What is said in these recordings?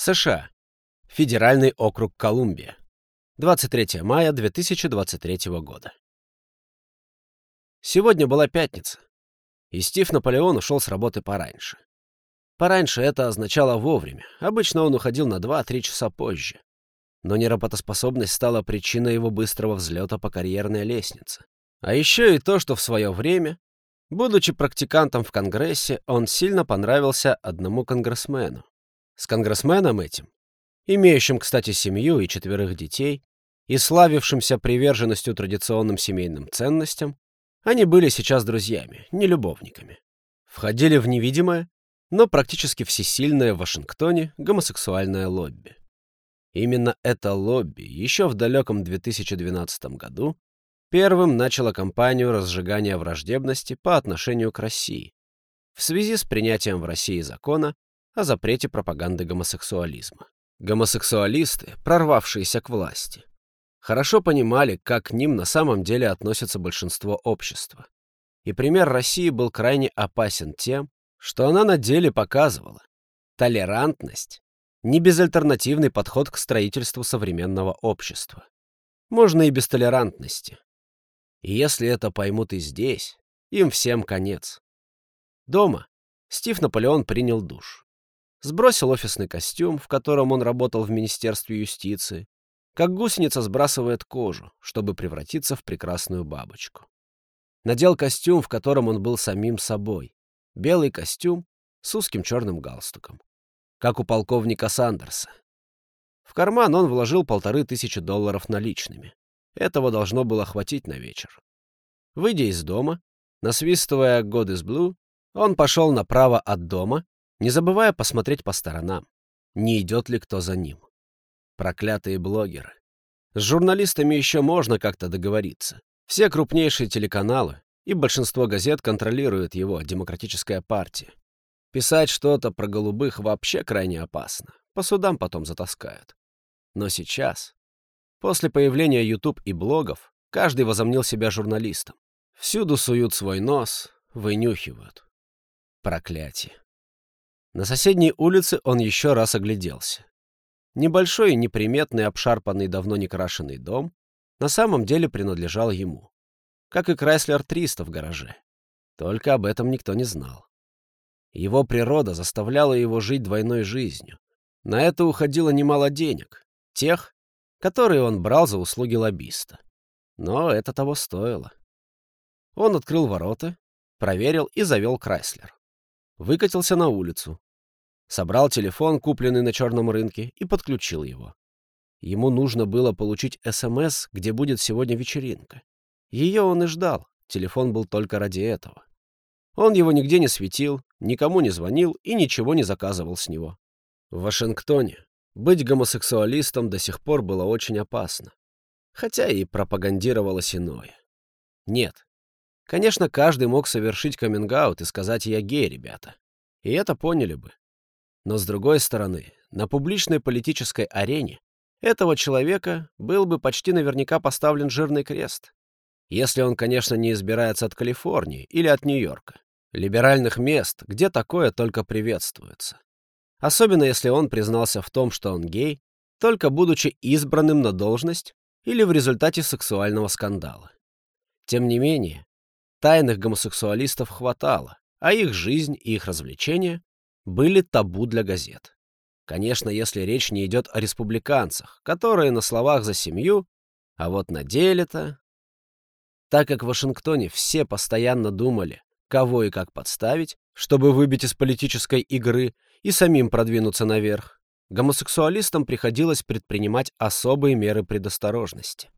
США. Федеральный округ Колумбия. 23 мая 2023 года. Сегодня была пятница, и Стив Наполеон ушел с работы пораньше. Пораньше это означало вовремя, обычно он уходил на 2-3 часа позже. Но неработоспособность стала причиной его быстрого взлета по карьерной лестнице. А еще и то, что в свое время, будучи практикантом в Конгрессе, он сильно понравился одному конгрессмену. С конгрессменом этим, имеющим, кстати, семью и четверых детей, и славившимся приверженностью традиционным семейным ценностям, они были сейчас друзьями, не любовниками. Входили в невидимое, но практически всесильное в Вашингтоне гомосексуальное лобби. Именно это лобби еще в далеком 2012 году первым начало кампанию разжигания враждебности по отношению к России в связи с принятием в России закона о запрете пропаганды гомосексуализма. Гомосексуалисты, прорвавшиеся к власти, хорошо понимали, как к ним на самом деле относится большинство общества. И пример России был крайне опасен тем, что она на деле показывала. Толерантность — не безальтернативный подход к строительству современного общества. Можно и без толерантности. И если это поймут и здесь, им всем конец. Дома Стив Наполеон принял душ. Сбросил офисный костюм, в котором он работал в Министерстве юстиции, как гусеница сбрасывает кожу, чтобы превратиться в прекрасную бабочку. Надел костюм, в котором он был самим собой, белый костюм с узким черным галстуком, как у полковника Сандерса. В карман он вложил полторы тысячи долларов наличными. Этого должно было хватить на вечер. Выйдя из дома, насвистывая «God is Blue», он пошел направо от дома, не забывая посмотреть по сторонам, не идет ли кто за ним. Проклятые блогеры. С журналистами еще можно как-то договориться. Все крупнейшие телеканалы, и большинство газет контролирует его демократическая партия. Писать что-то про голубых вообще крайне опасно. По судам потом затаскают. Но сейчас, после появления YouTube и блогов, каждый возомнил себя журналистом. Всюду суют свой нос, вынюхивают. Проклятие. На соседней улице он еще раз огляделся. Небольшой неприметный обшарпанный давно не крашеный дом на самом деле принадлежал ему как и Крайслер 300 в гараже. Только об этом никто не знал. Его природа заставляла его жить двойной жизнью. На это уходило немало денег, тех, которые он брал за услуги лоббиста. Но это того стоило. Он открыл ворота, проверил и завел Крайслер. Выкатился на улицу. Собрал телефон, купленный на черном рынке, и подключил его. Ему нужно было получить СМС, где будет сегодня вечеринка. Ее он и ждал, телефон был только ради этого. Он его нигде не светил, никому не звонил и ничего не заказывал с него. В Вашингтоне быть гомосексуалистом до сих пор было очень опасно, хотя и пропагандировалось иное. Нет. Конечно, каждый мог совершить каминг и сказать «я гей, ребята». И это поняли бы. Но с другой стороны, на публичной политической арене этого человека был бы почти наверняка поставлен жирный крест. Если он, конечно, не избирается от Калифорнии или от Нью-Йорка. Либеральных мест, где такое только приветствуется. Особенно если он признался в том, что он гей, только будучи избранным на должность или в результате сексуального скандала. Тем не менее, тайных гомосексуалистов хватало, а их жизнь и их развлечения были табу для газет. Конечно, если речь не идет о республиканцах, которые на словах за семью, а вот на деле-то... Так как в Вашингтоне все постоянно думали, кого и как подставить, чтобы выбить из политической игры и самим продвинуться наверх, гомосексуалистам приходилось предпринимать особые меры предосторожности.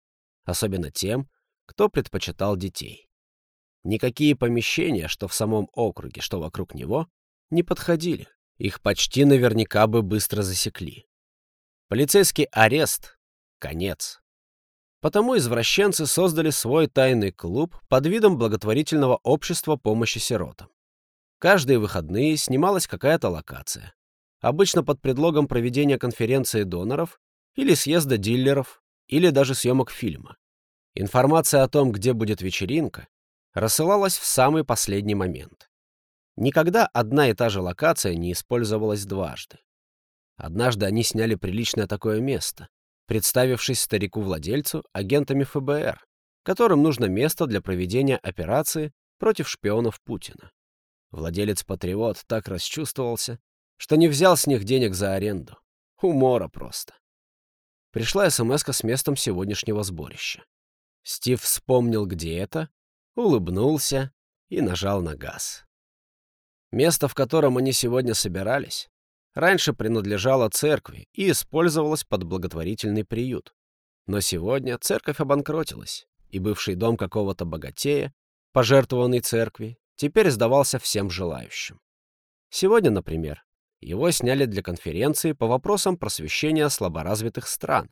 Особенно тем, кто предпочитал детей. Никакие помещения, что в самом округе, что вокруг него, не подходили. Их почти наверняка бы быстро засекли. Полицейский арест — конец. Потому извращенцы создали свой тайный клуб под видом благотворительного общества помощи сиротам. Каждые выходные снималась какая-то локация. Обычно под предлогом проведения конференции доноров или съезда дилеров, или даже съемок фильма. Информация о том, где будет вечеринка, рассылалась в самый последний момент. Никогда одна и та же локация не использовалась дважды. Однажды они сняли приличное такое место, представившись старику-владельцу агентами ФБР, которым нужно место для проведения операции против шпионов Путина. Владелец-патриот так расчувствовался, что не взял с них денег за аренду. Умора просто. Пришла смс с местом сегодняшнего сборища. Стив вспомнил, где это, улыбнулся и нажал на газ. Место, в котором они сегодня собирались, раньше принадлежало церкви и использовалось под благотворительный приют. Но сегодня церковь обанкротилась, и бывший дом какого-то богатея, пожертвованный церкви, теперь сдавался всем желающим. Сегодня, например, его сняли для конференции по вопросам просвещения слаборазвитых стран.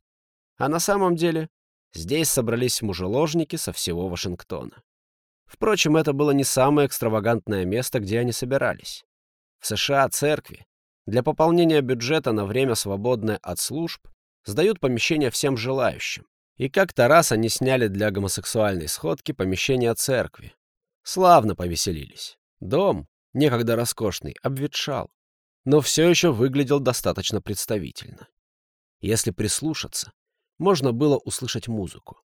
А на самом деле здесь собрались мужеложники со всего Вашингтона. Впрочем, это было не самое экстравагантное место, где они собирались. В США церкви для пополнения бюджета на время, свободное от служб, сдают помещения всем желающим. И как-то раз они сняли для гомосексуальной сходки помещение церкви. Славно повеселились. Дом, некогда роскошный, обветшал, но все еще выглядел достаточно представительно. Если прислушаться, можно было услышать музыку.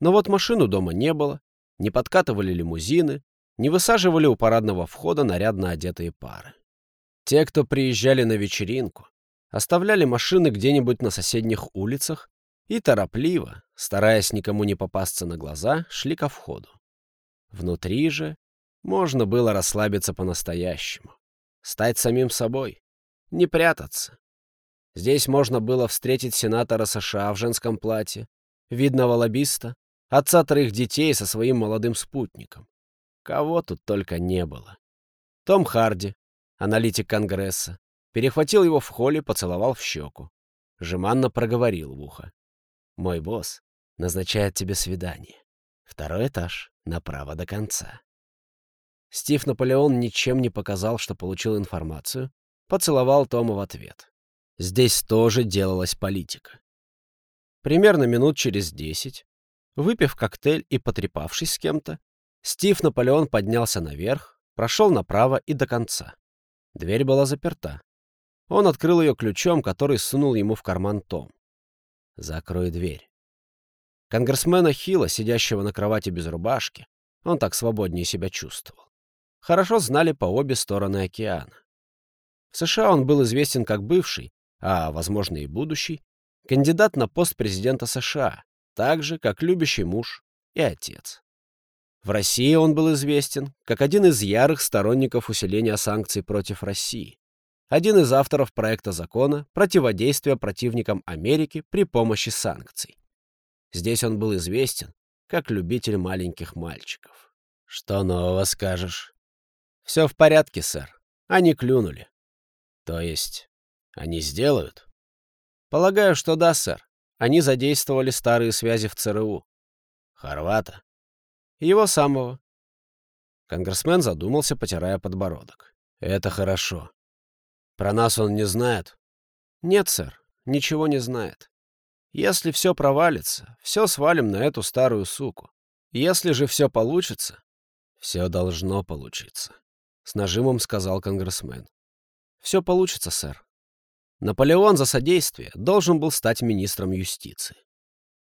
Но вот машину дома не было, не подкатывали лимузины, не высаживали у парадного входа нарядно одетые пары. Те, кто приезжали на вечеринку, оставляли машины где-нибудь на соседних улицах и торопливо, стараясь никому не попасться на глаза, шли ко входу. Внутри же можно было расслабиться по-настоящему, стать самим собой, не прятаться. Здесь можно было встретить сенатора США в женском платье, видного лоббиста, отца троих детей со своим молодым спутником. Кого тут только не было. Том Харди, аналитик Конгресса, перехватил его в холле, поцеловал в щеку. Жеманно проговорил в ухо. «Мой босс назначает тебе свидание. Второй этаж, направо до конца». Стив Наполеон ничем не показал, что получил информацию, поцеловал Тома в ответ. Здесь тоже делалась политика. Примерно минут через десять, выпив коктейль и потрепавшись с кем-то, Стив Наполеон поднялся наверх, прошел направо и до конца. Дверь была заперта. Он открыл ее ключом, который сунул ему в карман Том. «Закрой дверь». Конгрессмена Хилла, сидящего на кровати без рубашки, он так свободнее себя чувствовал. Хорошо знали по обе стороны океана. В США он был известен как бывший, а, возможно, и будущий, кандидат на пост президента США, так же, как любящий муж и отец. В России он был известен как один из ярых сторонников усиления санкций против России, один из авторов проекта закона противодействия противникам Америки при помощи санкций. Здесь он был известен как любитель маленьких мальчиков. «Что нового скажешь?» «Все в порядке, сэр. Они клюнули». «То есть они сделают?» «Полагаю, что да, сэр. Они задействовали старые связи в ЦРУ». «Хорвата?» Его самого. Конгрессмен задумался, потирая подбородок. Это хорошо. Про нас он не знает? Нет, сэр, ничего не знает. Если все провалится, все свалим на эту старую суку. Если же все получится... Все должно получиться, — с нажимом сказал конгрессмен. Все получится, сэр. Наполеон за содействие должен был стать министром юстиции.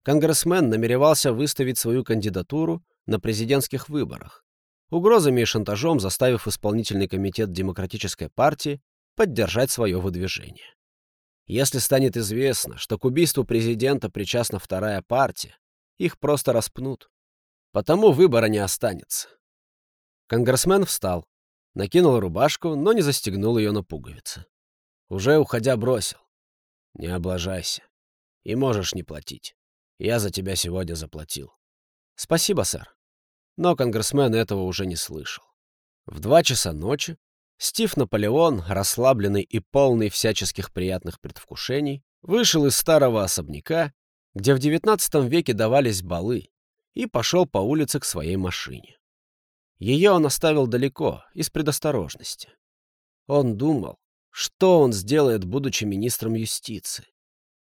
Конгрессмен намеревался выставить свою кандидатуру на президентских выборах, угрозами и шантажом заставив исполнительный комитет Демократической партии поддержать свое выдвижение. Если станет известно, что к убийству президента причастна вторая партия, их просто распнут. Потому выбора не останется. Конгрессмен встал, накинул рубашку, но не застегнул ее на пуговицы. Уже уходя бросил. «Не облажайся. И можешь не платить. Я за тебя сегодня заплатил». «Спасибо, сэр». Но конгрессмен этого уже не слышал. В два часа ночи Стив Наполеон, расслабленный и полный всяческих приятных предвкушений, вышел из старого особняка, где в XIX веке давались балы, и пошел по улице к своей машине. Ее он оставил далеко, из предосторожности. Он думал, что он сделает, будучи министром юстиции.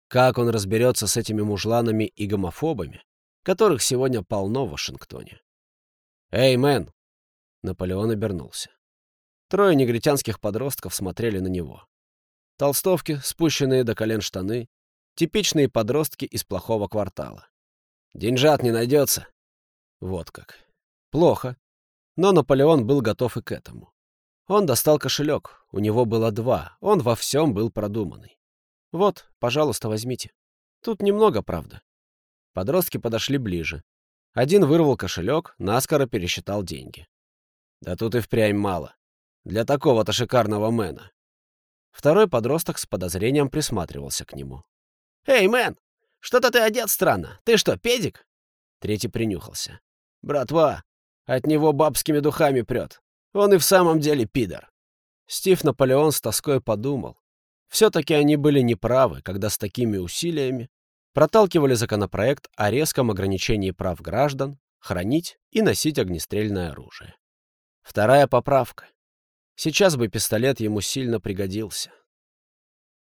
Как он разберется с этими мужланами и гомофобами, которых сегодня полно в Вашингтоне. «Эй, мэн!» Наполеон обернулся. Трое негритянских подростков смотрели на него. Толстовки, спущенные до колен штаны, типичные подростки из плохого квартала. Деньжат не найдется. Вот как. Плохо. Но Наполеон был готов и к этому. Он достал кошелек, у него было два, он во всем был продуманный. Вот, пожалуйста, возьмите. Тут немного, правда. Подростки подошли ближе. Один вырвал кошелек, наскоро пересчитал деньги. Да тут и впрямь мало. Для такого-то шикарного мэна. Второй подросток с подозрением присматривался к нему. «Эй, мэн, что-то ты одет странно. Ты что, педик?» Третий принюхался. «Братва, от него бабскими духами прет. Он и в самом деле пидор». Стив Наполеон с тоской подумал. Все-таки они были неправы, когда с такими усилиями проталкивали законопроект о резком ограничении прав граждан хранить и носить огнестрельное оружие. Вторая поправка. Сейчас бы пистолет ему сильно пригодился.